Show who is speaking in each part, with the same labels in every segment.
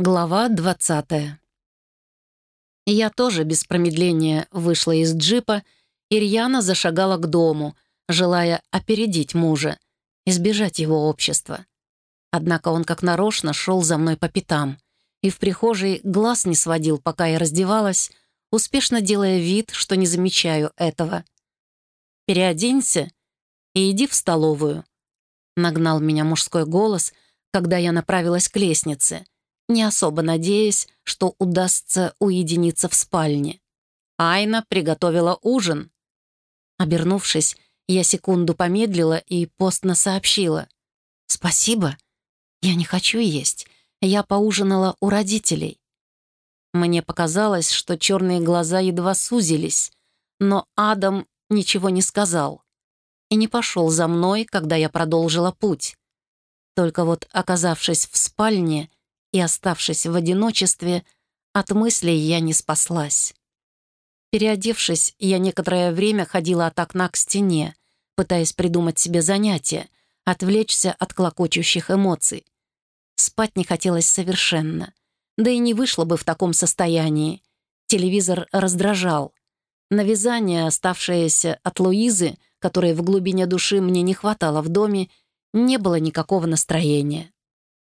Speaker 1: Глава 20 Я тоже без промедления вышла из джипа, и зашагала к дому, желая опередить мужа, избежать его общества. Однако он как нарочно шел за мной по пятам, и в прихожей глаз не сводил, пока я раздевалась, успешно делая вид, что не замечаю этого. «Переоденься и иди в столовую», — нагнал меня мужской голос, когда я направилась к лестнице — не особо надеясь, что удастся уединиться в спальне. Айна приготовила ужин. Обернувшись, я секунду помедлила и постно сообщила. «Спасибо. Я не хочу есть. Я поужинала у родителей». Мне показалось, что черные глаза едва сузились, но Адам ничего не сказал и не пошел за мной, когда я продолжила путь. Только вот, оказавшись в спальне, и, оставшись в одиночестве, от мыслей я не спаслась. Переодевшись, я некоторое время ходила от окна к стене, пытаясь придумать себе занятие, отвлечься от клокочущих эмоций. Спать не хотелось совершенно. Да и не вышло бы в таком состоянии. Телевизор раздражал. На вязание, оставшееся от Луизы, которой в глубине души мне не хватало в доме, не было никакого настроения.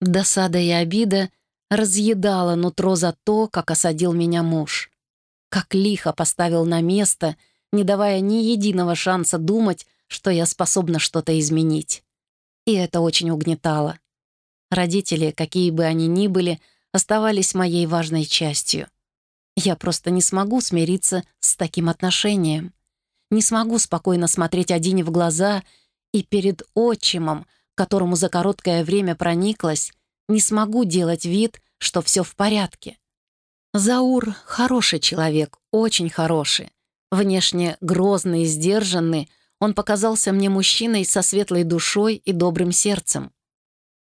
Speaker 1: Досада и обида разъедала нутро за то, как осадил меня муж. Как лихо поставил на место, не давая ни единого шанса думать, что я способна что-то изменить. И это очень угнетало. Родители, какие бы они ни были, оставались моей важной частью. Я просто не смогу смириться с таким отношением. Не смогу спокойно смотреть Адине в глаза и перед отчимом, которому за короткое время прониклась, не смогу делать вид, что все в порядке. Заур — хороший человек, очень хороший. Внешне грозный и сдержанный, он показался мне мужчиной со светлой душой и добрым сердцем.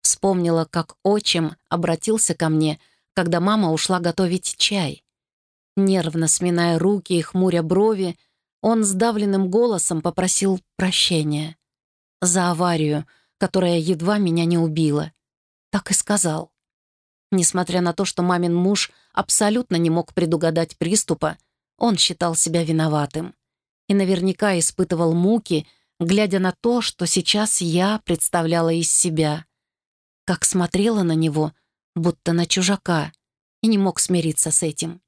Speaker 1: Вспомнила, как отчим обратился ко мне, когда мама ушла готовить чай. Нервно сминая руки и хмуря брови, он сдавленным голосом попросил прощения за аварию — которая едва меня не убила. Так и сказал. Несмотря на то, что мамин муж абсолютно не мог предугадать приступа, он считал себя виноватым. И наверняка испытывал муки, глядя на то, что сейчас я представляла из себя. Как смотрела на него, будто на чужака, и не мог смириться с этим.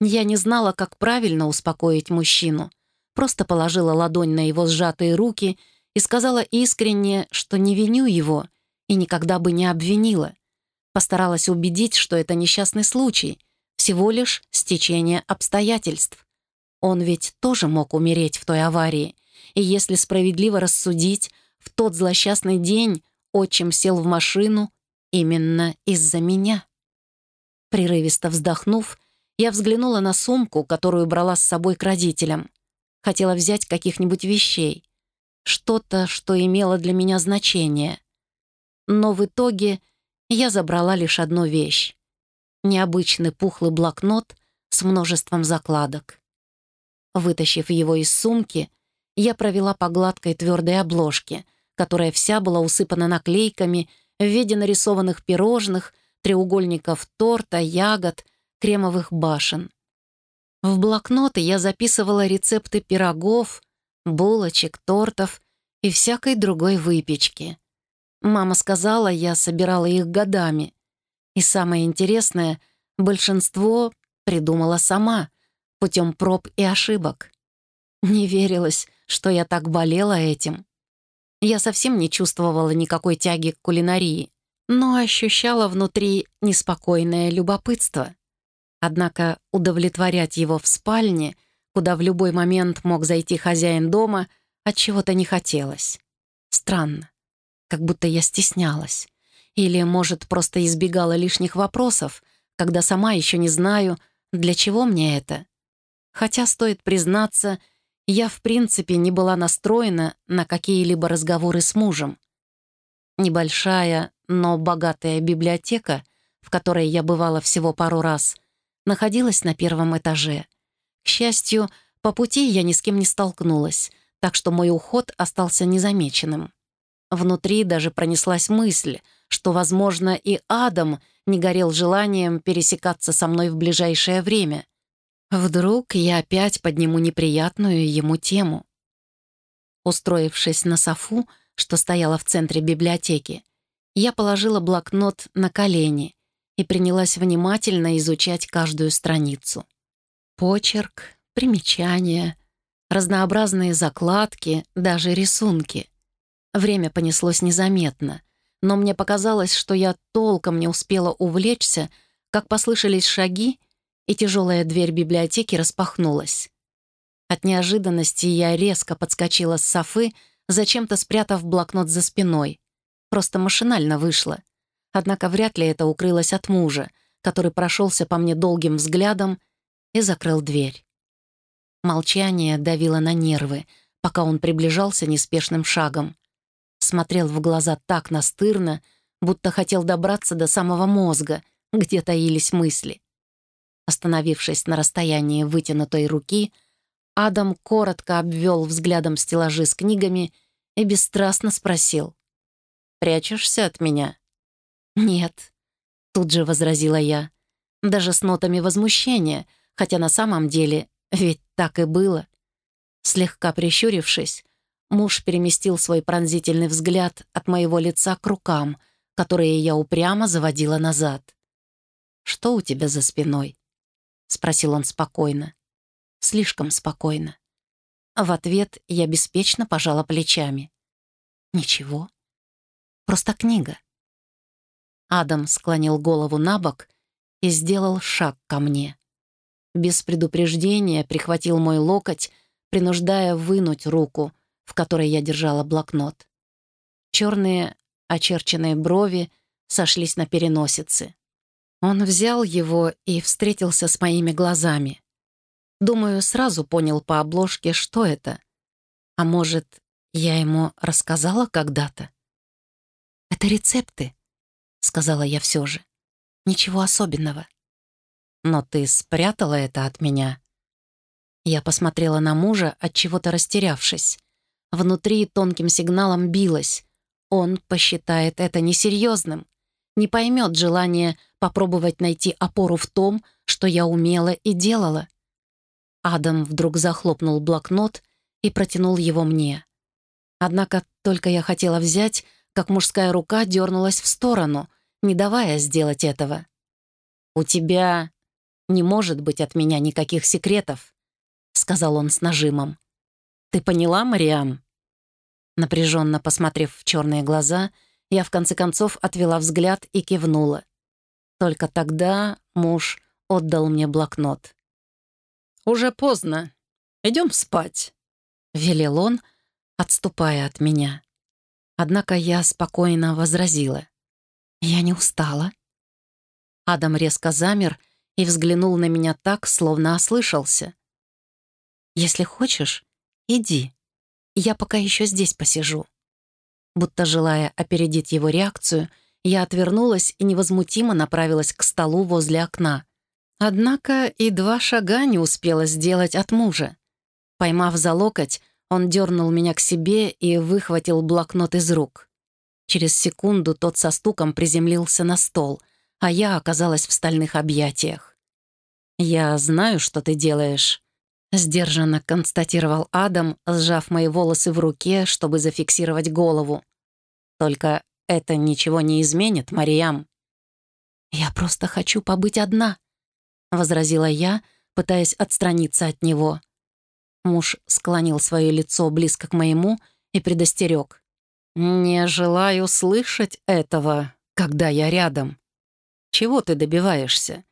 Speaker 1: Я не знала, как правильно успокоить мужчину, просто положила ладонь на его сжатые руки — и сказала искренне, что не виню его и никогда бы не обвинила. Постаралась убедить, что это несчастный случай, всего лишь стечение обстоятельств. Он ведь тоже мог умереть в той аварии, и если справедливо рассудить, в тот злосчастный день отчим сел в машину именно из-за меня. Прерывисто вздохнув, я взглянула на сумку, которую брала с собой к родителям. Хотела взять каких-нибудь вещей, что-то, что имело для меня значение. Но в итоге я забрала лишь одну вещь — необычный пухлый блокнот с множеством закладок. Вытащив его из сумки, я провела по гладкой твердой обложке, которая вся была усыпана наклейками в виде нарисованных пирожных, треугольников торта, ягод, кремовых башен. В блокноты я записывала рецепты пирогов, булочек, тортов и всякой другой выпечки. Мама сказала, я собирала их годами. И самое интересное, большинство придумала сама, путем проб и ошибок. Не верилось, что я так болела этим. Я совсем не чувствовала никакой тяги к кулинарии, но ощущала внутри неспокойное любопытство. Однако удовлетворять его в спальне — куда в любой момент мог зайти хозяин дома, от чего-то не хотелось. Странно, как будто я стеснялась. Или, может, просто избегала лишних вопросов, когда сама еще не знаю, для чего мне это. Хотя, стоит признаться, я в принципе не была настроена на какие-либо разговоры с мужем. Небольшая, но богатая библиотека, в которой я бывала всего пару раз, находилась на первом этаже — к счастью, по пути я ни с кем не столкнулась, так что мой уход остался незамеченным. Внутри даже пронеслась мысль, что, возможно, и Адам не горел желанием пересекаться со мной в ближайшее время. Вдруг я опять подниму неприятную ему тему. Устроившись на софу, что стояла в центре библиотеки, я положила блокнот на колени и принялась внимательно изучать каждую страницу. Почерк, примечания, разнообразные закладки, даже рисунки. Время понеслось незаметно, но мне показалось, что я толком не успела увлечься, как послышались шаги, и тяжелая дверь библиотеки распахнулась. От неожиданности я резко подскочила с софы, зачем-то спрятав блокнот за спиной. Просто машинально вышла. Однако вряд ли это укрылось от мужа, который прошелся по мне долгим взглядом и закрыл дверь. Молчание давило на нервы, пока он приближался неспешным шагом. Смотрел в глаза так настырно, будто хотел добраться до самого мозга, где таились мысли. Остановившись на расстоянии вытянутой руки, Адам коротко обвел взглядом стеллажи с книгами и бесстрастно спросил. «Прячешься от меня?» «Нет», — тут же возразила я, даже с нотами возмущения, хотя на самом деле ведь так и было. Слегка прищурившись, муж переместил свой пронзительный взгляд от моего лица к рукам, которые я упрямо заводила назад. «Что у тебя за спиной?» — спросил он спокойно. Слишком спокойно. В ответ я беспечно пожала плечами. «Ничего. Просто книга». Адам склонил голову на бок и сделал шаг ко мне. Без предупреждения прихватил мой локоть, принуждая вынуть руку, в которой я держала блокнот. Черные очерченные брови сошлись на переносице. Он взял его и встретился с моими глазами. Думаю, сразу понял по обложке, что это. А может, я ему рассказала когда-то? «Это рецепты», — сказала я все же. «Ничего особенного». «Но ты спрятала это от меня?» Я посмотрела на мужа, от чего то растерявшись. Внутри тонким сигналом билось. Он посчитает это несерьезным не поймет желание попробовать найти опору в том, что я умела и делала. Адам вдруг захлопнул блокнот и протянул его мне. Однако только я хотела взять, как мужская рука дернулась в сторону, не давая сделать этого. «У тебя не может быть от меня никаких секретов», — сказал он с нажимом. «Ты поняла, Мариам?» Напряженно посмотрев в черные глаза, — я в конце концов отвела взгляд и кивнула. Только тогда муж отдал мне блокнот. «Уже поздно. Идем спать», — велел он, отступая от меня. Однако я спокойно возразила. «Я не устала». Адам резко замер и взглянул на меня так, словно ослышался. «Если хочешь, иди. Я пока еще здесь посижу». Будто желая опередить его реакцию, я отвернулась и невозмутимо направилась к столу возле окна. Однако и два шага не успела сделать от мужа. Поймав за локоть, он дернул меня к себе и выхватил блокнот из рук. Через секунду тот со стуком приземлился на стол, а я оказалась в стальных объятиях. «Я знаю, что ты делаешь», — сдержанно констатировал Адам, сжав мои волосы в руке, чтобы зафиксировать голову. Только это ничего не изменит, Мариям». «Я просто хочу побыть одна», — возразила я, пытаясь отстраниться от него. Муж склонил свое лицо близко к моему и предостерег. «Не желаю слышать этого, когда я рядом. Чего ты добиваешься?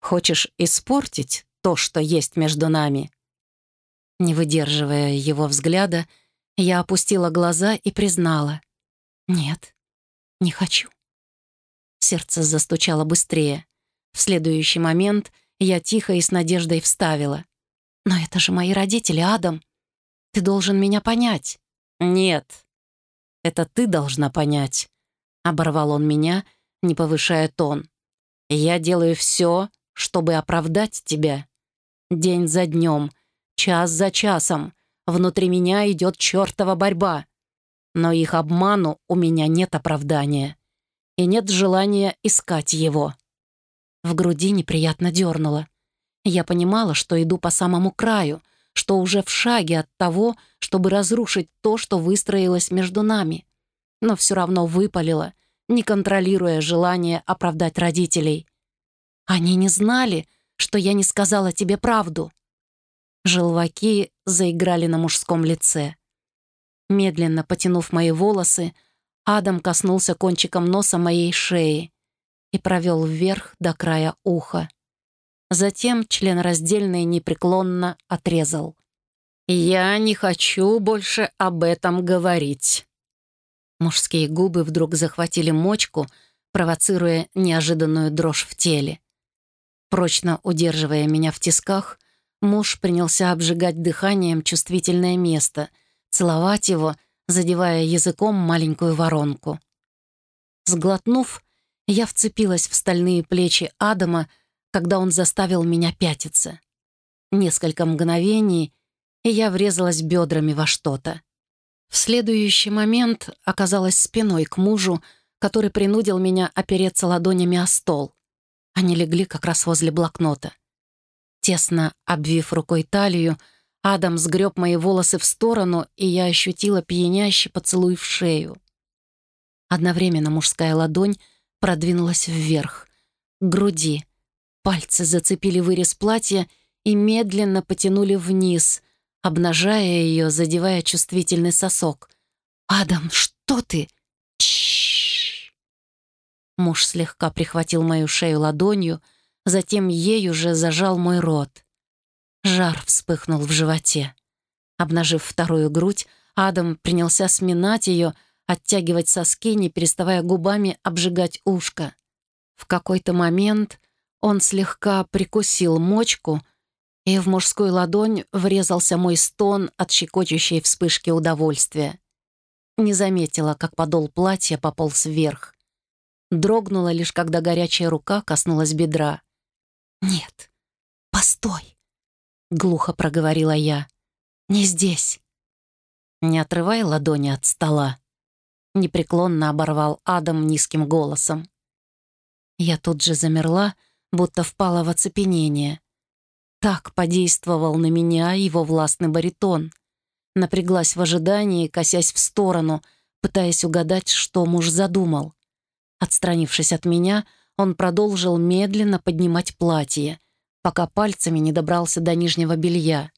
Speaker 1: Хочешь испортить то, что есть между нами?» Не выдерживая его взгляда, я опустила глаза и признала. «Нет, не хочу». Сердце застучало быстрее. В следующий момент я тихо и с надеждой вставила. «Но это же мои родители, Адам. Ты должен меня понять». «Нет, это ты должна понять», — оборвал он меня, не повышая тон. «Я делаю все, чтобы оправдать тебя. День за днем, час за часом. Внутри меня идет чертова борьба но их обману у меня нет оправдания. и нет желания искать его. В груди неприятно дернуло. Я понимала, что иду по самому краю, что уже в шаге от того, чтобы разрушить то, что выстроилось между нами. Но все равно выпалила, не контролируя желание оправдать родителей. Они не знали, что я не сказала тебе правду. Желваки заиграли на мужском лице. Медленно потянув мои волосы, Адам коснулся кончиком носа моей шеи и провел вверх до края уха. Затем член раздельный непреклонно отрезал. «Я не хочу больше об этом говорить». Мужские губы вдруг захватили мочку, провоцируя неожиданную дрожь в теле. Прочно удерживая меня в тисках, муж принялся обжигать дыханием чувствительное место, целовать его — задевая языком маленькую воронку. Сглотнув, я вцепилась в стальные плечи Адама, когда он заставил меня пятиться. Несколько мгновений, и я врезалась бедрами во что-то. В следующий момент оказалась спиной к мужу, который принудил меня опереться ладонями о стол. Они легли как раз возле блокнота. Тесно обвив рукой талию, Адам сгреб мои волосы в сторону, и я ощутила пьянящий поцелуй в шею. Одновременно мужская ладонь продвинулась вверх, к груди. Пальцы зацепили вырез платья и медленно потянули вниз, обнажая ее, задевая чувствительный сосок. «Адам, что ты?» Муж слегка прихватил мою шею ладонью, затем ею же зажал мой рот. Жар вспыхнул в животе. Обнажив вторую грудь, Адам принялся сминать ее, оттягивать соски, не переставая губами обжигать ушко. В какой-то момент он слегка прикусил мочку, и в мужскую ладонь врезался мой стон от щекочущей вспышки удовольствия. Не заметила, как подол платья пополз вверх. Дрогнула лишь, когда горячая рука коснулась бедра. «Нет, постой!» — глухо проговорила я. «Не здесь». Не отрывай ладони от стола. Непреклонно оборвал Адам низким голосом. Я тут же замерла, будто впала в оцепенение. Так подействовал на меня его властный баритон. Напряглась в ожидании, косясь в сторону, пытаясь угадать, что муж задумал. Отстранившись от меня, он продолжил медленно поднимать платье — пока пальцами не добрался до нижнего белья.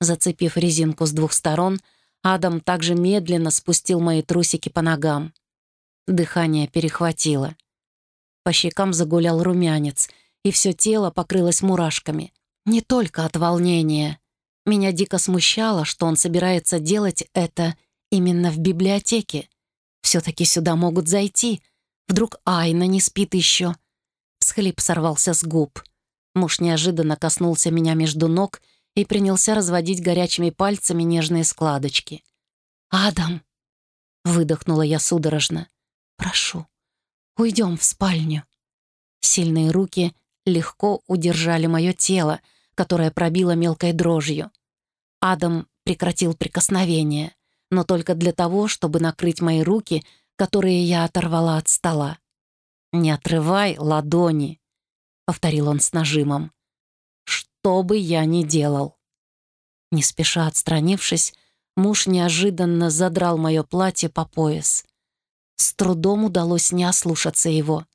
Speaker 1: Зацепив резинку с двух сторон, Адам также медленно спустил мои трусики по ногам. Дыхание перехватило. По щекам загулял румянец, и все тело покрылось мурашками. Не только от волнения. Меня дико смущало, что он собирается делать это именно в библиотеке. Все-таки сюда могут зайти. Вдруг Айна не спит еще. Всхлип сорвался с губ. Муж неожиданно коснулся меня между ног и принялся разводить горячими пальцами нежные складочки. «Адам!» — выдохнула я судорожно. «Прошу, уйдем в спальню». Сильные руки легко удержали мое тело, которое пробило мелкой дрожью. Адам прекратил прикосновение, но только для того, чтобы накрыть мои руки, которые я оторвала от стола. «Не отрывай ладони!» — повторил он с нажимом. «Что бы я ни делал». Не спеша отстранившись, муж неожиданно задрал мое платье по пояс. С трудом удалось не ослушаться его.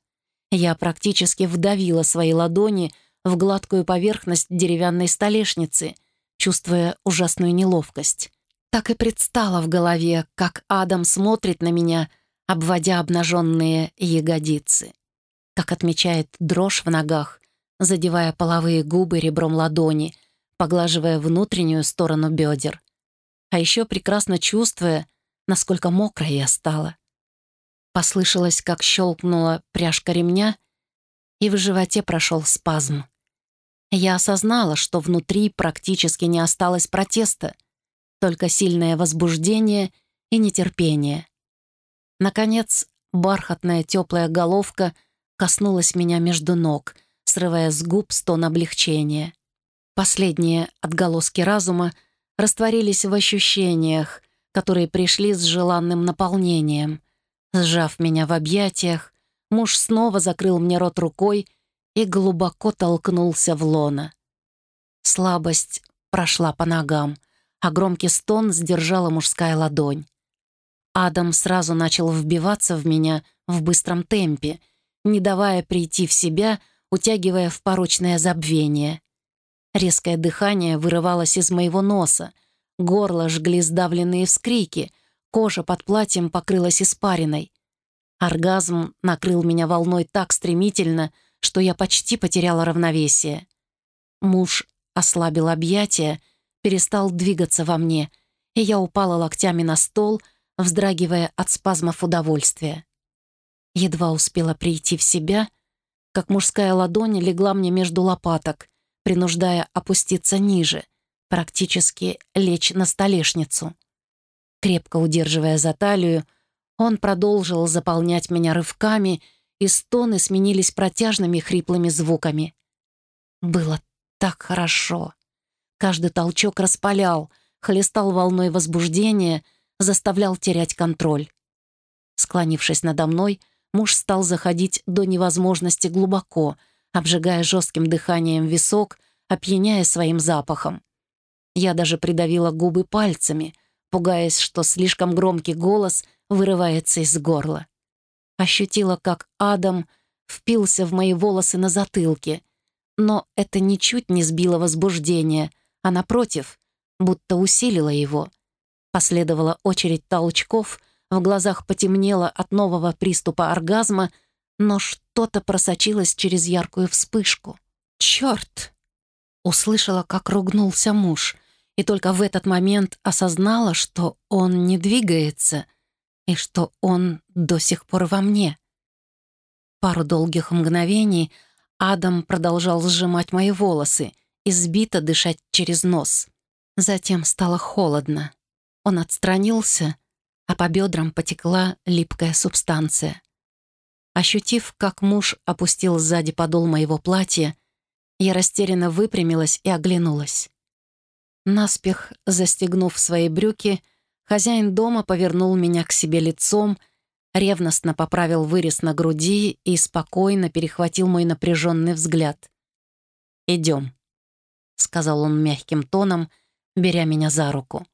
Speaker 1: Я практически вдавила свои ладони в гладкую поверхность деревянной столешницы, чувствуя ужасную неловкость. Так и предстала в голове, как Адам смотрит на меня, обводя обнаженные ягодицы как отмечает дрожь в ногах, задевая половые губы ребром ладони, поглаживая внутреннюю сторону бедер. А еще прекрасно чувствуя, насколько мокрая я стала. Послышалось, как щелкнула пряжка ремня, и в животе прошел спазм. Я осознала, что внутри практически не осталось протеста, только сильное возбуждение и нетерпение. Наконец, бархатная теплая головка — коснулась меня между ног, срывая с губ стон облегчения. Последние отголоски разума растворились в ощущениях, которые пришли с желанным наполнением. Сжав меня в объятиях, муж снова закрыл мне рот рукой и глубоко толкнулся в лона. Слабость прошла по ногам, а громкий стон сдержала мужская ладонь. Адам сразу начал вбиваться в меня в быстром темпе, не давая прийти в себя, утягивая в порочное забвение. Резкое дыхание вырывалось из моего носа, горло жгли сдавленные вскрики, кожа под платьем покрылась испариной. Оргазм накрыл меня волной так стремительно, что я почти потеряла равновесие. Муж ослабил объятия, перестал двигаться во мне, и я упала локтями на стол, вздрагивая от спазмов удовольствия. Едва успела прийти в себя, как мужская ладонь легла мне между лопаток, принуждая опуститься ниже, практически лечь на столешницу. Крепко удерживая за талию, он продолжил заполнять меня рывками, и стоны сменились протяжными хриплыми звуками. Было так хорошо. Каждый толчок распалял, хлестал волной возбуждения, заставлял терять контроль. Склонившись надо мной, муж стал заходить до невозможности глубоко, обжигая жестким дыханием висок, опьяняя своим запахом. Я даже придавила губы пальцами, пугаясь, что слишком громкий голос вырывается из горла. Ощутила, как Адам впился в мои волосы на затылке, но это ничуть не сбило возбуждение, а, напротив, будто усилило его. Последовала очередь толчков — в глазах потемнело от нового приступа оргазма, но что-то просочилось через яркую вспышку. «Черт!» Услышала, как ругнулся муж, и только в этот момент осознала, что он не двигается и что он до сих пор во мне. Пару долгих мгновений Адам продолжал сжимать мои волосы и сбито дышать через нос. Затем стало холодно. Он отстранился а по бедрам потекла липкая субстанция. Ощутив, как муж опустил сзади подол моего платья, я растерянно выпрямилась и оглянулась. Наспех застегнув свои брюки, хозяин дома повернул меня к себе лицом, ревностно поправил вырез на груди и спокойно перехватил мой напряженный взгляд. «Идем», — сказал он мягким тоном, беря меня за руку.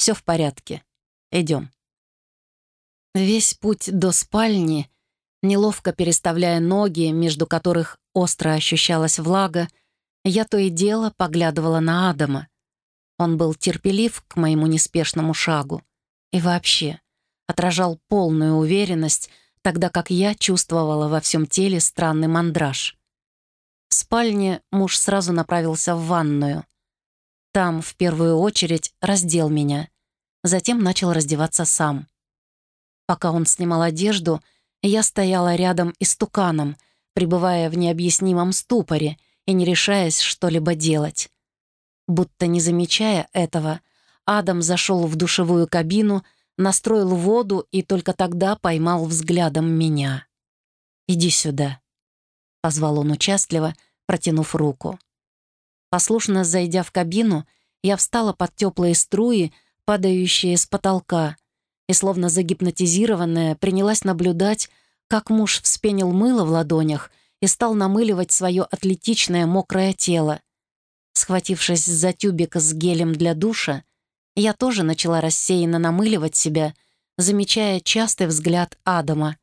Speaker 1: «Все в порядке. Идем». Весь путь до спальни, неловко переставляя ноги, между которых остро ощущалась влага, я то и дело поглядывала на Адама. Он был терпелив к моему неспешному шагу и вообще отражал полную уверенность, тогда как я чувствовала во всем теле странный мандраж. В спальне муж сразу направился в ванную. Там, в первую очередь, раздел меня. Затем начал раздеваться сам. Пока он снимал одежду, я стояла рядом истуканом, пребывая в необъяснимом ступоре и не решаясь что-либо делать. Будто не замечая этого, Адам зашел в душевую кабину, настроил воду и только тогда поймал взглядом меня. «Иди сюда», — позвал он участливо, протянув руку. Послушно зайдя в кабину, я встала под теплые струи, падающие с потолка, и, словно загипнотизированная, принялась наблюдать, как муж вспенил мыло в ладонях и стал намыливать свое атлетичное мокрое тело. Схватившись за тюбик с гелем для душа, я тоже начала рассеянно намыливать себя, замечая частый взгляд Адама.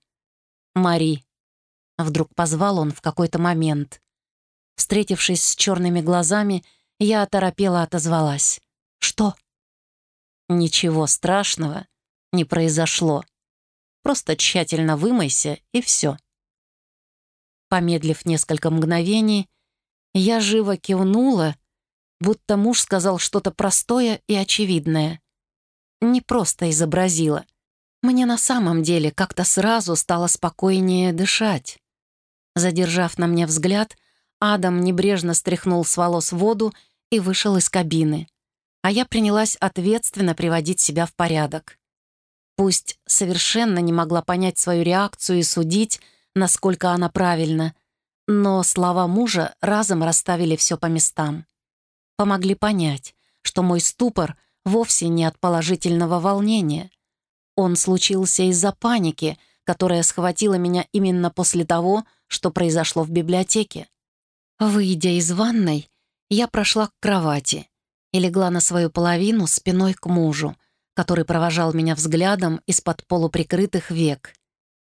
Speaker 1: «Мари», — вдруг позвал он в какой-то момент. Встретившись с черными глазами, я оторопела отозвалась. «Что?» «Ничего страшного», не произошло. Просто тщательно вымойся, и все. Помедлив несколько мгновений, я живо кивнула, будто муж сказал что-то простое и очевидное. Не просто изобразила. Мне на самом деле как-то сразу стало спокойнее дышать. Задержав на мне взгляд, Адам небрежно стряхнул с волос воду и вышел из кабины. А я принялась ответственно приводить себя в порядок. Пусть совершенно не могла понять свою реакцию и судить, насколько она правильна, но слова мужа разом расставили все по местам. Помогли понять, что мой ступор вовсе не от положительного волнения. Он случился из-за паники, которая схватила меня именно после того, что произошло в библиотеке. Выйдя из ванной, я прошла к кровати и легла на свою половину спиной к мужу, который провожал меня взглядом из-под полуприкрытых век.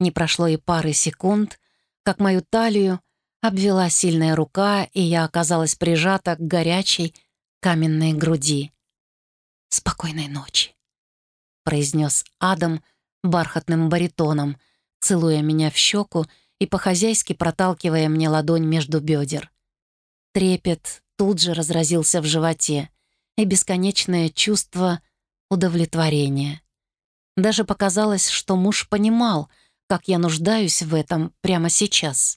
Speaker 1: Не прошло и пары секунд, как мою талию обвела сильная рука, и я оказалась прижата к горячей каменной груди. «Спокойной ночи», — произнес Адам бархатным баритоном, целуя меня в щеку и по-хозяйски проталкивая мне ладонь между бедер. Трепет тут же разразился в животе, и бесконечное чувство удовлетворения. Даже показалось, что муж понимал, как я нуждаюсь в этом прямо сейчас.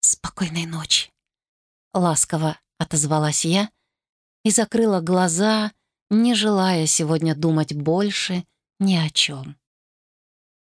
Speaker 1: «Спокойной ночи», — ласково отозвалась я и закрыла глаза, не желая сегодня думать больше ни о чем.